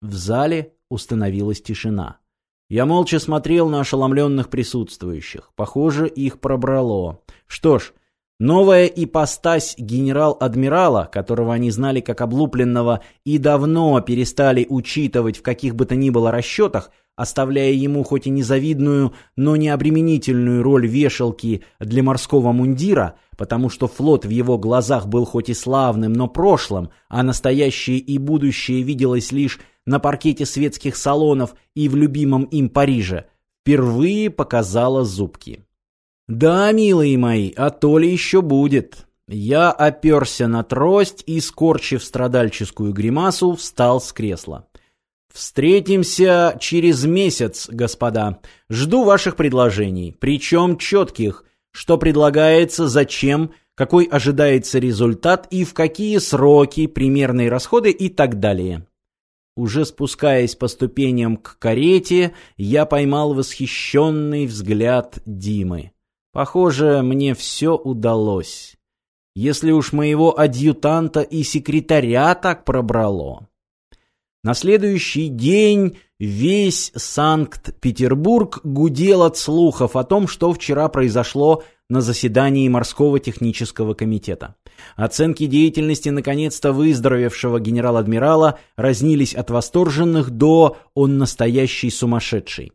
В зале установилась тишина. Я молча смотрел на ошеломленных присутствующих. Похоже, их пробрало. Что ж, новая ипостась генерал-адмирала, которого они знали как облупленного и давно перестали учитывать в каких бы то ни было расчетах, оставляя ему хоть и незавидную, но не обременительную роль вешалки для морского мундира, потому что флот в его глазах был хоть и славным, но прошлым, а настоящее и будущее виделось лишь на паркете светских салонов и в любимом им Париже, впервые показала зубки. «Да, милые мои, а то ли еще будет». Я оперся на трость и, скорчив страдальческую гримасу, встал с кресла. «Встретимся через месяц, господа. Жду ваших предложений, причем четких. Что предлагается, зачем, какой ожидается результат и в какие сроки, примерные расходы и так далее». Уже спускаясь по ступеням к карете, я поймал восхищенный взгляд Димы. Похоже, мне все удалось. Если уж моего адъютанта и секретаря так пробрало. На следующий день весь Санкт-Петербург гудел от слухов о том, что вчера произошло на заседании морского технического комитета. Оценки деятельности наконец-то выздоровевшего генерал-адмирала разнились от восторженных до «он настоящий сумасшедший».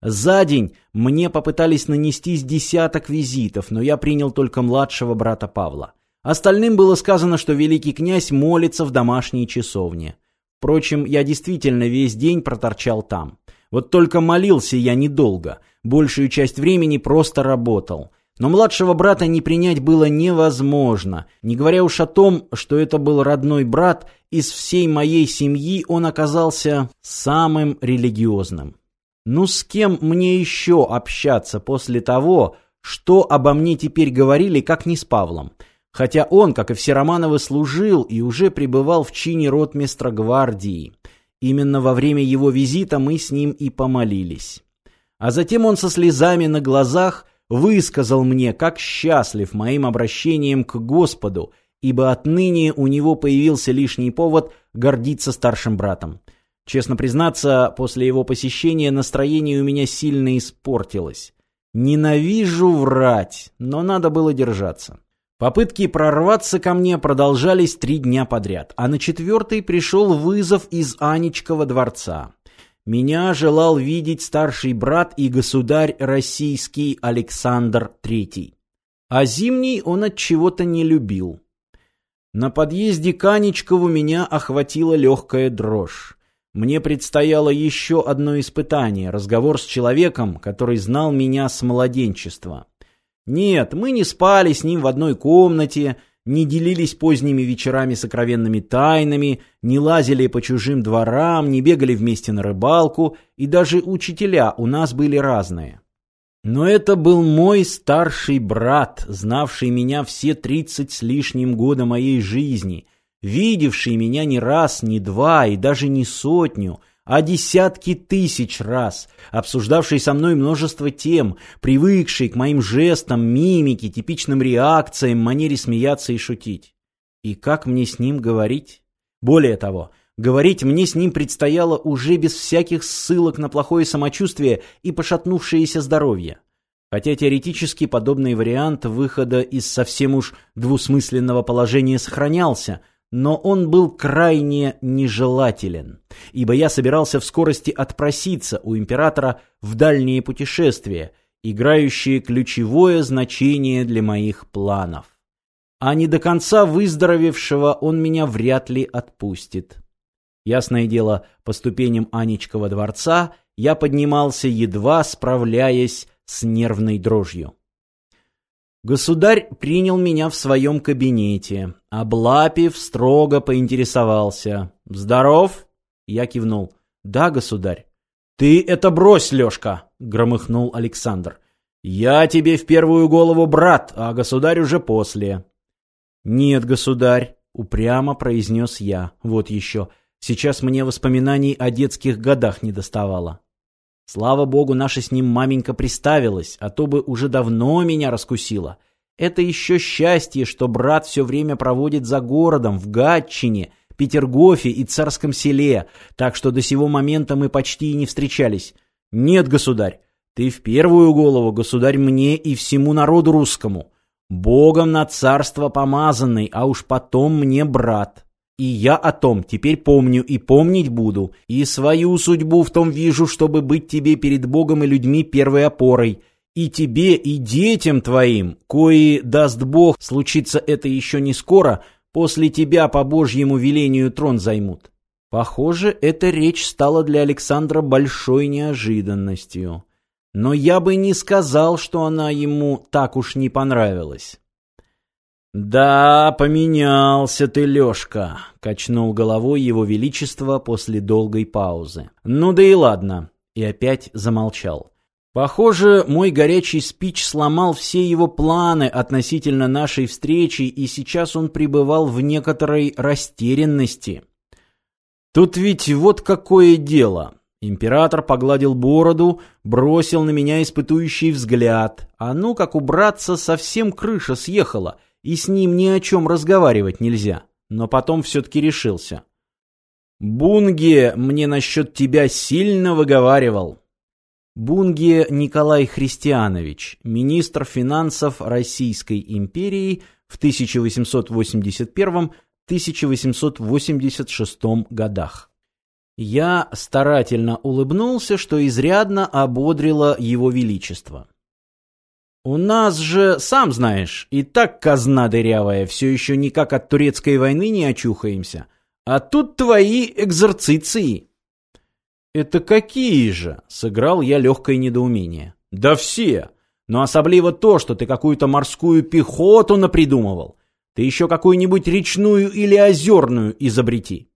За день мне попытались нанести с десяток визитов, но я принял только младшего брата Павла. Остальным было сказано, что великий князь молится в домашней часовне. Впрочем, я действительно весь день проторчал там. Вот только молился я недолго, большую часть времени просто работал. Но младшего брата не принять было невозможно, не говоря уж о том, что это был родной брат, из всей моей семьи он оказался самым религиозным. Ну с кем мне еще общаться после того, что обо мне теперь говорили, как не с Павлом? Хотя он, как и все Романовы, служил и уже пребывал в чине ротмистра гвардии. Именно во время его визита мы с ним и помолились. А затем он со слезами на глазах высказал мне, как счастлив моим обращением к Господу, ибо отныне у него появился лишний повод гордиться старшим братом. Честно признаться, после его посещения настроение у меня сильно испортилось. Ненавижу врать, но надо было держаться. Попытки прорваться ко мне продолжались три дня подряд, а на четвертый пришел вызов из Анечкова дворца. Меня желал видеть старший брат и государь российский Александр III. А зимний он от чего-то не любил. На подъезде к Анечкову меня охватила легкая дрожь. Мне предстояло еще одно испытание – разговор с человеком, который знал меня с младенчества. Нет, мы не спали с ним в одной комнате – не делились поздними вечерами сокровенными тайнами, не лазили по чужим дворам, не бегали вместе на рыбалку, и даже учителя у нас были разные. Но это был мой старший брат, знавший меня все тридцать с лишним года моей жизни, видевший меня не раз, не два и даже не сотню – а десятки тысяч раз, обсуждавший со мной множество тем, привыкший к моим жестам, мимике, типичным реакциям, манере смеяться и шутить. И как мне с ним говорить? Более того, говорить мне с ним предстояло уже без всяких ссылок на плохое самочувствие и пошатнувшееся здоровье. Хотя теоретически подобный вариант выхода из совсем уж двусмысленного положения сохранялся – но он был крайне нежелателен, ибо я собирался в скорости отпроситься у императора в дальние путешествия, играющие ключевое значение для моих планов. А не до конца выздоровевшего он меня вряд ли отпустит. Ясное дело, по ступеням Анечкова дворца я поднимался, едва справляясь с нервной дрожью. Государь принял меня в своем кабинете. Облапив строго поинтересовался. «Здоров?» Я кивнул. «Да, государь». «Ты это брось, Лешка!» — громыхнул Александр. «Я тебе в первую голову брат, а государь уже после». «Нет, государь», — упрямо произнес я. «Вот еще. Сейчас мне воспоминаний о детских годах не доставало». Слава богу, наша с ним маменька приставилась, а то бы уже давно меня раскусила. Это еще счастье, что брат все время проводит за городом, в Гатчине, Петергофе и Царском селе, так что до сего момента мы почти и не встречались. Нет, государь, ты в первую голову, государь, мне и всему народу русскому. Богом на царство помазанный, а уж потом мне брат. И я о том теперь помню и помнить буду, и свою судьбу в том вижу, чтобы быть тебе перед Богом и людьми первой опорой. И тебе, и детям твоим, кои, даст Бог, случится это еще не скоро, после тебя по Божьему велению трон займут. Похоже, эта речь стала для Александра большой неожиданностью но я бы не сказал, что она ему так уж не понравилась. «Да, поменялся ты, Лёшка», — качнул головой его величество после долгой паузы. «Ну да и ладно», — и опять замолчал. Похоже, мой горячий спич сломал все его планы относительно нашей встречи, и сейчас он пребывал в некоторой растерянности. Тут ведь вот какое дело. Император погладил бороду, бросил на меня испытующий взгляд. А ну, как убраться, совсем крыша съехала, и с ним ни о чем разговаривать нельзя. Но потом все-таки решился. «Бунге мне насчет тебя сильно выговаривал». Бунге Николай Христианович, министр финансов Российской империи в 1881-1886 годах. Я старательно улыбнулся, что изрядно ободрило его величество. «У нас же, сам знаешь, и так казна дырявая, все еще никак от турецкой войны не очухаемся. А тут твои экзорциции». «Это какие же?» — сыграл я легкое недоумение. «Да все! Но особливо то, что ты какую-то морскую пехоту напридумывал. Ты еще какую-нибудь речную или озерную изобрети».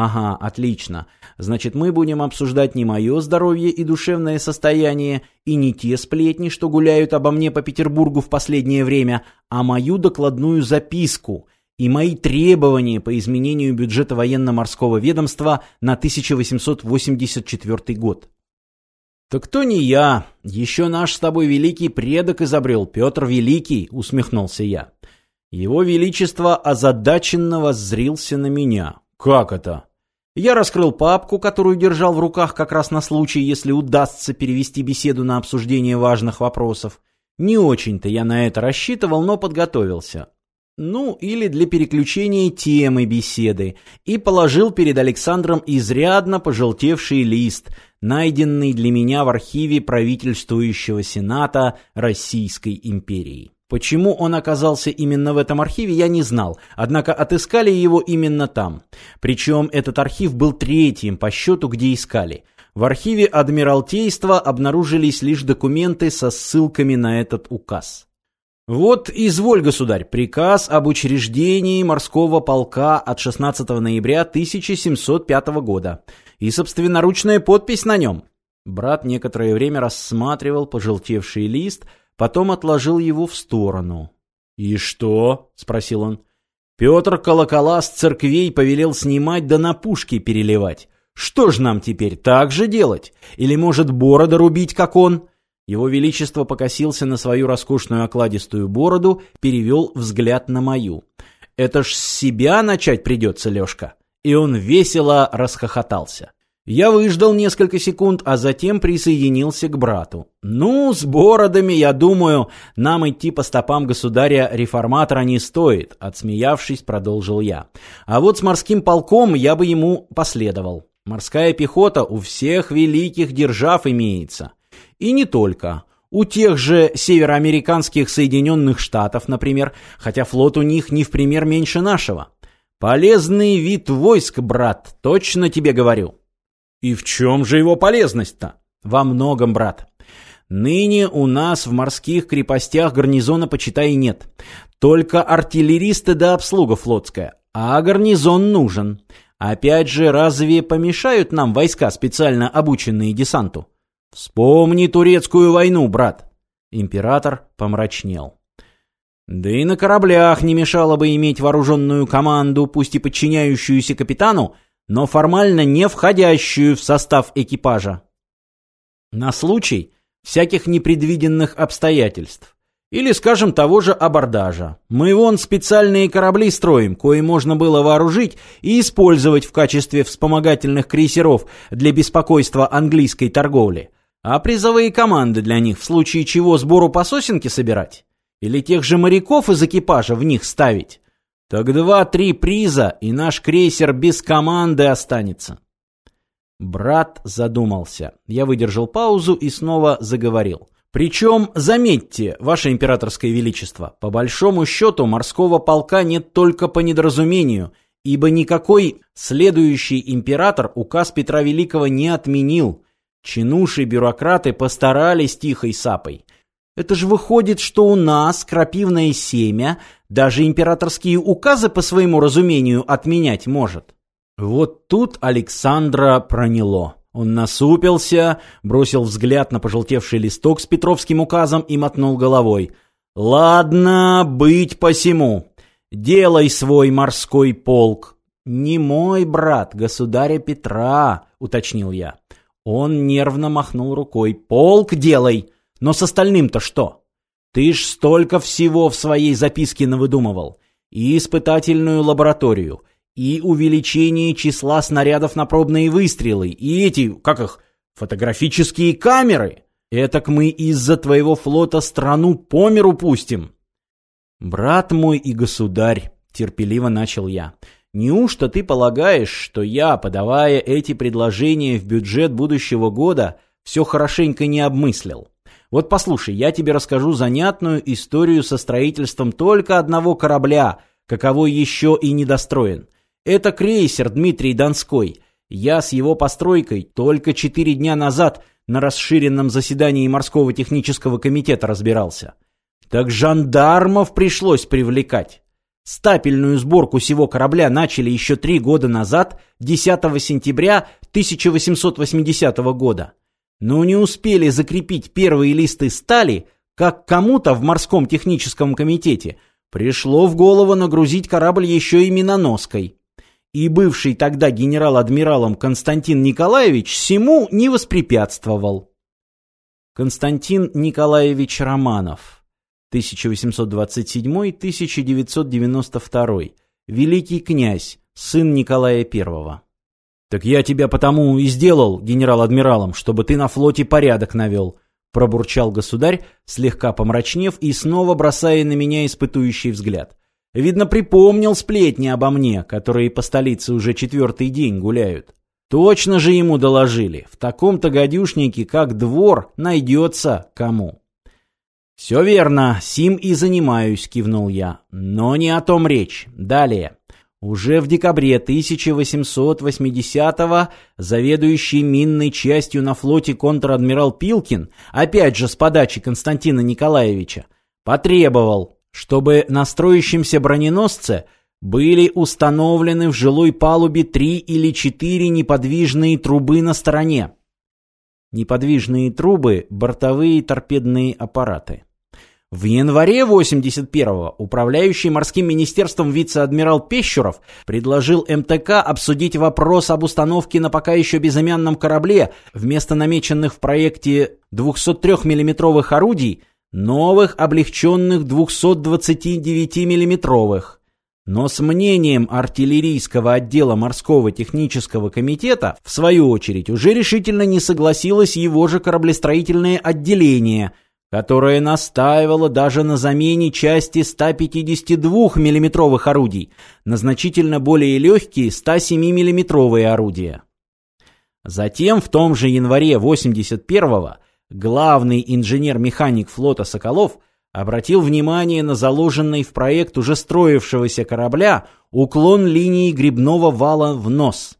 Ага, отлично. Значит, мы будем обсуждать не мое здоровье и душевное состояние, и не те сплетни, что гуляют обо мне по Петербургу в последнее время, а мою докладную записку и мои требования по изменению бюджета военно-морского ведомства на 1884 год. «Так кто не я? Еще наш с тобой великий предок изобрел, Петр Великий», — усмехнулся я. Его Величество озадаченно воззрился на меня. «Как это?» Я раскрыл папку, которую держал в руках как раз на случай, если удастся перевести беседу на обсуждение важных вопросов. Не очень-то я на это рассчитывал, но подготовился. Ну, или для переключения темы беседы. И положил перед Александром изрядно пожелтевший лист, найденный для меня в архиве правительствующего Сената Российской империи. Почему он оказался именно в этом архиве, я не знал, однако отыскали его именно там. Причем этот архив был третьим по счету, где искали. В архиве Адмиралтейства обнаружились лишь документы со ссылками на этот указ. Вот, изволь, государь, приказ об учреждении морского полка от 16 ноября 1705 года. И собственноручная подпись на нем. Брат некоторое время рассматривал пожелтевший лист, потом отложил его в сторону. «И что?» — спросил он. «Петр колокола с церквей повелел снимать да на пушки переливать. Что ж нам теперь, так же делать? Или, может, борода рубить, как он?» Его Величество покосился на свою роскошную окладистую бороду, перевел взгляд на мою. «Это ж с себя начать придется, Лешка!» И он весело расхохотался. Я выждал несколько секунд, а затем присоединился к брату. «Ну, с бородами, я думаю, нам идти по стопам государя-реформатора не стоит», — отсмеявшись, продолжил я. «А вот с морским полком я бы ему последовал. Морская пехота у всех великих держав имеется. И не только. У тех же североамериканских Соединенных Штатов, например, хотя флот у них не в пример меньше нашего. Полезный вид войск, брат, точно тебе говорю». И в чем же его полезность-то? Во многом, брат. Ныне у нас в морских крепостях гарнизона, почитай, нет. Только артиллеристы да обслуга флотская. А гарнизон нужен. Опять же, разве помешают нам войска, специально обученные десанту? Вспомни турецкую войну, брат. Император помрачнел. Да и на кораблях не мешало бы иметь вооруженную команду, пусть и подчиняющуюся капитану, но формально не входящую в состав экипажа. На случай всяких непредвиденных обстоятельств. Или, скажем, того же абордажа. Мы вон специальные корабли строим, кои можно было вооружить и использовать в качестве вспомогательных крейсеров для беспокойства английской торговли. А призовые команды для них в случае чего сбору по сосенке собирать? Или тех же моряков из экипажа в них ставить? Так два-три приза, и наш крейсер без команды останется. Брат задумался. Я выдержал паузу и снова заговорил. Причем, заметьте, ваше императорское величество, по большому счету морского полка нет только по недоразумению, ибо никакой следующий император указ Петра Великого не отменил. Чинуши-бюрократы постарались тихой сапой. Это же выходит, что у нас, крапивное семя, даже императорские указы по своему разумению отменять может. Вот тут Александра проняло. Он насупился, бросил взгляд на пожелтевший листок с Петровским указом и мотнул головой. «Ладно, быть посему. Делай свой морской полк». «Не мой брат, государя Петра», — уточнил я. Он нервно махнул рукой. «Полк делай! Но с остальным-то что? Ты ж столько всего в своей записке навыдумывал. И испытательную лабораторию, и увеличение числа снарядов на пробные выстрелы, и эти, как их, фотографические камеры. Этак мы из-за твоего флота страну по миру пустим. Брат мой и государь, терпеливо начал я, неужто ты полагаешь, что я, подавая эти предложения в бюджет будущего года, все хорошенько не обмыслил? Вот послушай, я тебе расскажу занятную историю со строительством только одного корабля, каковой еще и недостроен. Это крейсер Дмитрий Донской. Я с его постройкой только четыре дня назад на расширенном заседании морского технического комитета разбирался. Так жандармов пришлось привлекать. Стапельную сборку сего корабля начали еще три года назад, 10 сентября 1880 года. Но не успели закрепить первые листы стали, как кому-то в морском техническом комитете пришло в голову нагрузить корабль еще и миноноской и бывший тогда генерал-адмиралом Константин Николаевич всему не воспрепятствовал. Константин Николаевич Романов, 1827-1992, великий князь, сын Николая I. «Так я тебя потому и сделал генерал-адмиралом, чтобы ты на флоте порядок навел», пробурчал государь, слегка помрачнев и снова бросая на меня испытующий взгляд. Видно, припомнил сплетни обо мне, которые по столице уже четвертый день гуляют. Точно же ему доложили. В таком-то гадюшнике, как двор, найдется кому. «Все верно, сим и занимаюсь», — кивнул я. «Но не о том речь. Далее. Уже в декабре 1880-го заведующий минной частью на флоте контр-адмирал Пилкин, опять же с подачи Константина Николаевича, потребовал, чтобы на строящемся броненосце были установлены в жилой палубе три или четыре неподвижные трубы на стороне. Неподвижные трубы – бортовые торпедные аппараты. В январе 81-го управляющий морским министерством вице-адмирал Пещеров предложил МТК обсудить вопрос об установке на пока еще безымянном корабле вместо намеченных в проекте 203 миллиметровых орудий новых облегченных 229 миллиметровых. Но с мнением артиллерийского отдела морского технического комитета, в свою очередь, уже решительно не согласилось его же кораблестроительное отделение, которое настаивало даже на замене части 152 миллиметровых орудий на значительно более легкие 107 миллиметровые орудия. Затем в том же январе 81-го главный инженер-механик флота «Соколов» обратил внимание на заложенный в проект уже строившегося корабля уклон линии грибного вала в нос.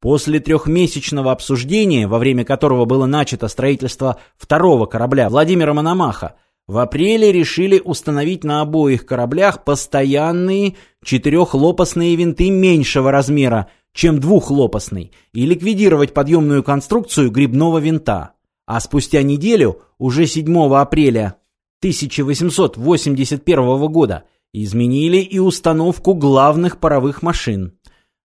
После трехмесячного обсуждения, во время которого было начато строительство второго корабля Владимира Мономаха, в апреле решили установить на обоих кораблях постоянные четырехлопастные винты меньшего размера, чем двухлопастный, и ликвидировать подъемную конструкцию грибного винта а спустя неделю, уже 7 апреля 1881 года, изменили и установку главных паровых машин.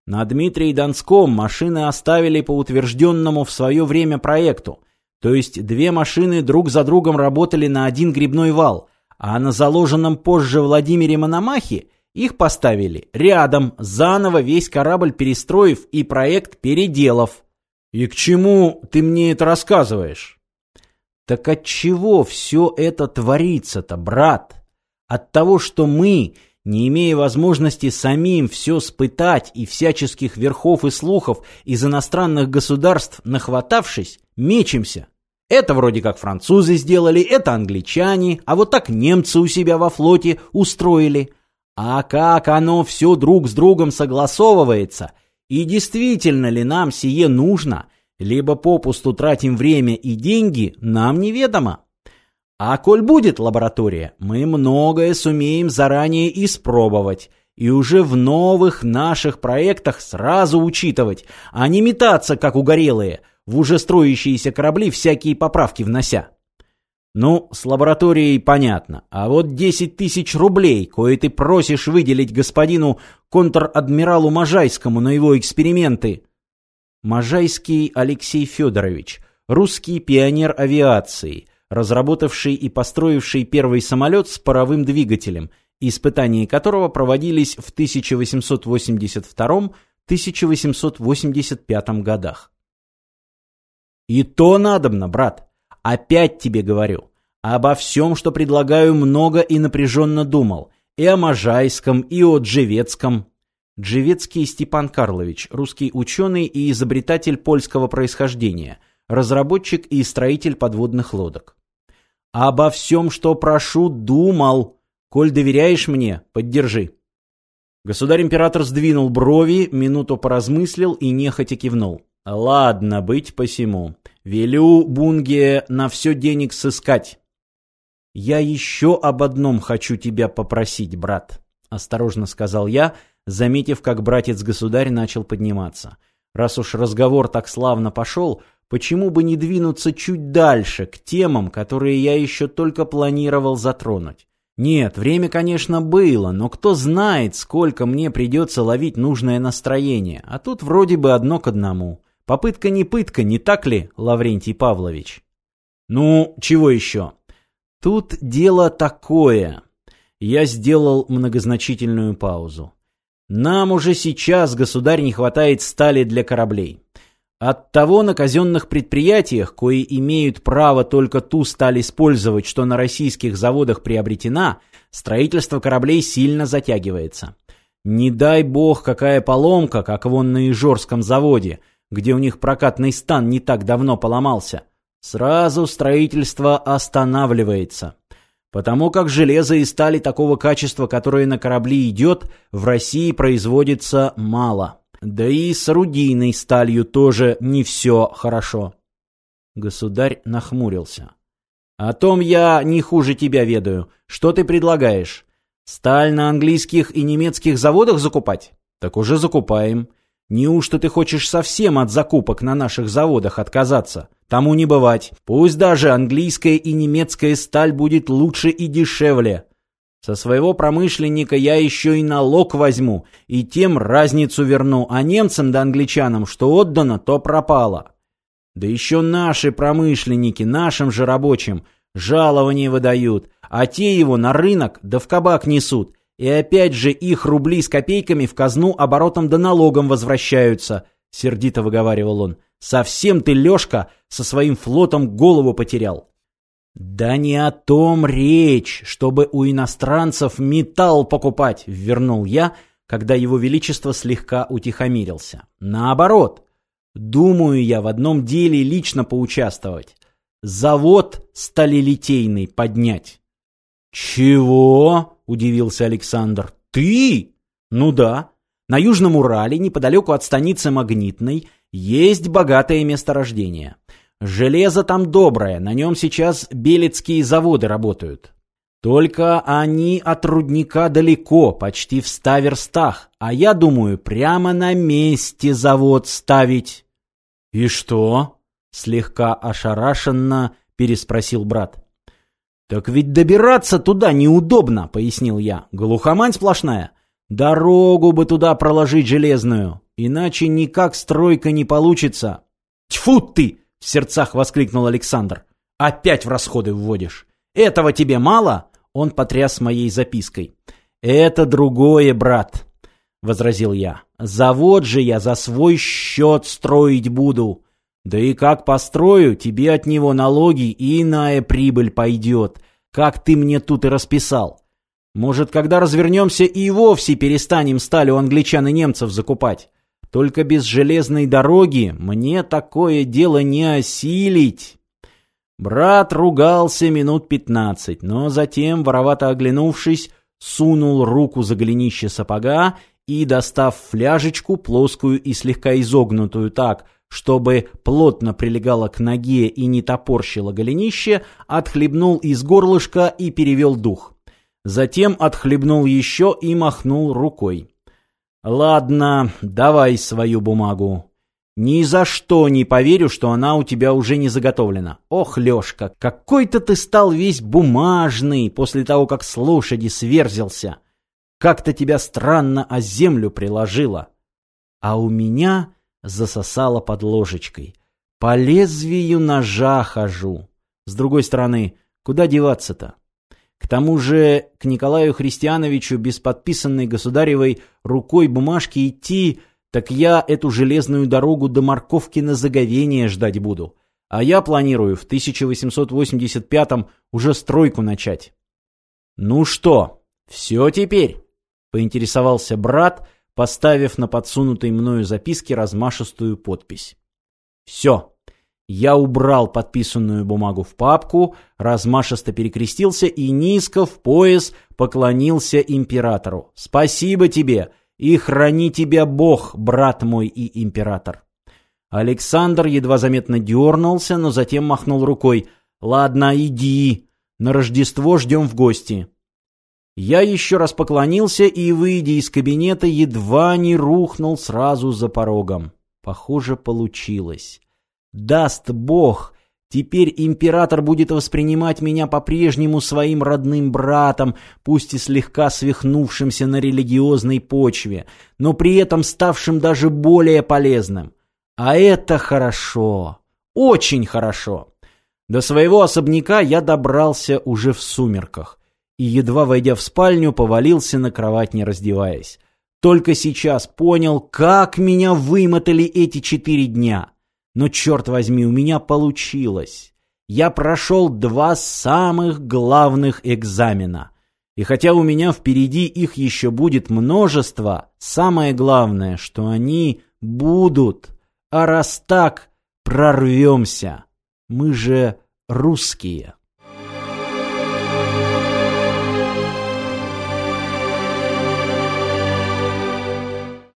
На Дмитрии Донском машины оставили по утвержденному в свое время проекту, то есть две машины друг за другом работали на один грибной вал, а на заложенном позже Владимире Мономахе их поставили рядом, заново весь корабль перестроив и проект переделав. И к чему ты мне это рассказываешь? Так от чего все это творится-то, брат? От того, что мы, не имея возможности самим все спытать и всяческих верхов и слухов из иностранных государств нахватавшись, мечемся. Это вроде как французы сделали, это англичане, а вот так немцы у себя во флоте устроили. А как оно все друг с другом согласовывается? И действительно ли нам сие нужно? Либо попусту тратим время и деньги, нам неведомо. А коль будет лаборатория, мы многое сумеем заранее испробовать и уже в новых наших проектах сразу учитывать, а не метаться, как угорелые, в уже строящиеся корабли всякие поправки внося. Ну, с лабораторией понятно. А вот 10 тысяч рублей, кое ты просишь выделить господину контр-адмиралу Можайскому на его эксперименты. Можайский Алексей Федорович, русский пионер авиации, разработавший и построивший первый самолет с паровым двигателем, испытания которого проводились в 1882-1885 годах. И то надобно, брат. Опять тебе говорю. Обо всем, что предлагаю, много и напряженно думал. И о Можайском, и о Джевецком. Джевецкий Степан Карлович, русский ученый и изобретатель польского происхождения, разработчик и строитель подводных лодок. Обо всем, что прошу, думал. Коль доверяешь мне, поддержи. Государь-император сдвинул брови, минуту поразмыслил и нехотя кивнул. Ладно, быть посему. Велю Бунге на все денег сыскать. Я еще об одном хочу тебя попросить, брат, осторожно сказал я, заметив, как братец-государь начал подниматься. Раз уж разговор так славно пошел, почему бы не двинуться чуть дальше, к темам, которые я еще только планировал затронуть? Нет, время, конечно, было, но кто знает, сколько мне придется ловить нужное настроение, а тут вроде бы одно к одному. Попытка не пытка, не так ли, Лаврентий Павлович? Ну, чего еще? Тут дело такое. Я сделал многозначительную паузу. Нам уже сейчас, государь, не хватает стали для кораблей. От того на казенных предприятиях, кои имеют право только ту сталь использовать, что на российских заводах приобретена, строительство кораблей сильно затягивается. Не дай бог, какая поломка, как вон на Ижорском заводе – где у них прокатный стан не так давно поломался, сразу строительство останавливается. Потому как железо и стали такого качества, которое на корабли идет, в России производится мало. Да и с орудийной сталью тоже не все хорошо. Государь нахмурился. «О том я не хуже тебя ведаю. Что ты предлагаешь? Сталь на английских и немецких заводах закупать? Так уже закупаем. Неужто ты хочешь совсем от закупок на наших заводах отказаться? Тому не бывать. Пусть даже английская и немецкая сталь будет лучше и дешевле. Со своего промышленника я еще и налог возьму, и тем разницу верну, а немцам да англичанам, что отдано, то пропало. Да еще наши промышленники, нашим же рабочим, жалования выдают, а те его на рынок да в кабак несут, и опять же их рубли с копейками в казну оборотом да налогом возвращаются, сердито выговаривал он. Совсем ты, Лешка, со своим флотом голову потерял. Да не о том речь, чтобы у иностранцев металл покупать, вернул я, когда его величество слегка утихомирился. Наоборот, думаю я в одном деле лично поучаствовать. Завод сталелитейный поднять. Чего? — удивился Александр. «Ты?» «Ну да. На Южном Урале, неподалеку от станицы Магнитной, есть богатое месторождение. Железо там доброе, на нем сейчас белецкие заводы работают. Только они от рудника далеко, почти в ста верстах, а я думаю, прямо на месте завод ставить». «И что?» — слегка ошарашенно переспросил брат. «Так ведь добираться туда неудобно», — пояснил я. «Глухомань сплошная. Дорогу бы туда проложить железную, иначе никак стройка не получится». «Тьфу ты!» — в сердцах воскликнул Александр. «Опять в расходы вводишь. Этого тебе мало? Он потряс моей запиской. «Это другое, брат», — возразил я. «Завод же я за свой счет строить буду. Да и как построю, тебе от него налоги и иная прибыль пойдет, как ты мне тут и расписал. Может, когда развернемся и вовсе перестанем стали у англичан и немцев закупать. Только без железной дороги мне такое дело не осилить». Брат ругался минут пятнадцать, но затем, воровато оглянувшись, сунул руку за голенище сапога и, достав фляжечку, плоскую и слегка изогнутую так, чтобы плотно прилегала к ноге и не топорщило голенище, отхлебнул из горлышка и перевел дух. Затем отхлебнул еще и махнул рукой. «Ладно, давай свою бумагу. Ни за что не поверю, что она у тебя уже не заготовлена. Ох, Лешка, какой-то ты стал весь бумажный после того, как с лошади сверзился. Как-то тебя странно о землю приложило. А у меня засосало под ложечкой. По лезвию ножа хожу. С другой стороны, куда деваться-то? К тому же к Николаю Христиановичу без подписанной государевой рукой бумажки идти так я эту железную дорогу до морковки на заговение ждать буду. А я планирую в 1885-м уже стройку начать. Ну что, все теперь? Поинтересовался брат, поставив на подсунутой мною записке размашистую подпись. Все. Я убрал подписанную бумагу в папку, размашисто перекрестился и низко в пояс поклонился императору. «Спасибо тебе! И храни тебя Бог, брат мой и император. Александр едва заметно дернулся, но затем махнул рукой. «Ладно, иди. На Рождество ждем в гости». Я еще раз поклонился и, выйдя из кабинета, едва не рухнул сразу за порогом. Похоже, получилось. Даст Бог, Теперь император будет воспринимать меня по-прежнему своим родным братом, пусть и слегка свихнувшимся на религиозной почве, но при этом ставшим даже более полезным. А это хорошо. Очень хорошо. До своего особняка я добрался уже в сумерках и, едва войдя в спальню, повалился на кровать, не раздеваясь. Только сейчас понял, как меня вымотали эти четыре дня. Но, черт возьми, у меня получилось. Я прошел два самых главных экзамена. И хотя у меня впереди их еще будет множество, самое главное, что они будут. А раз так, прорвемся. Мы же русские.